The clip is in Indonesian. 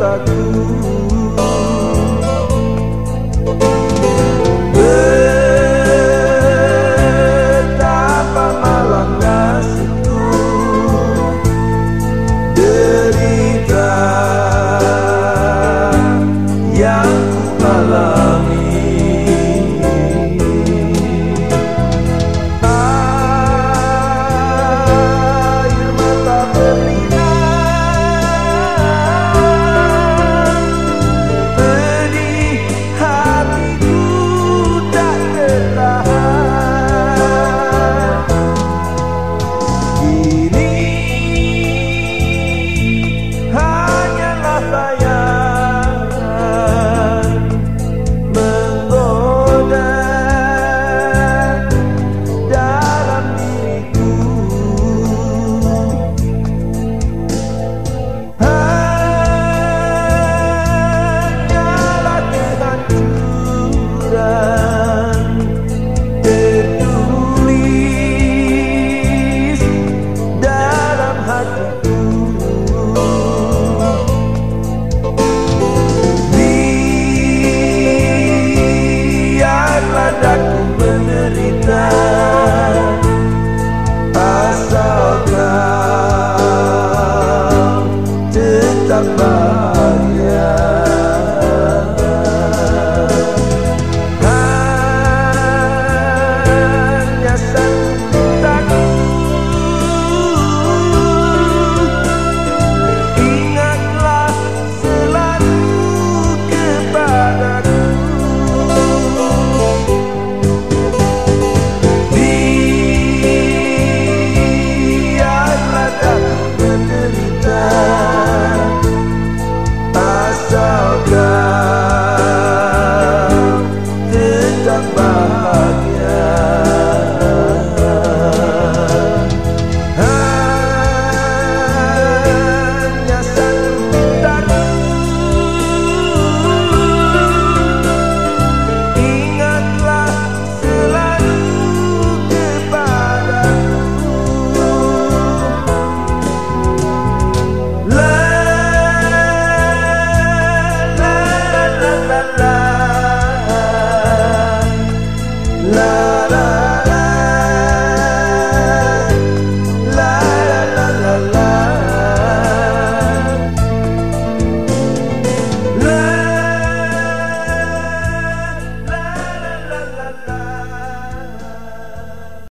cintaku kita asalkan tetap bahagia.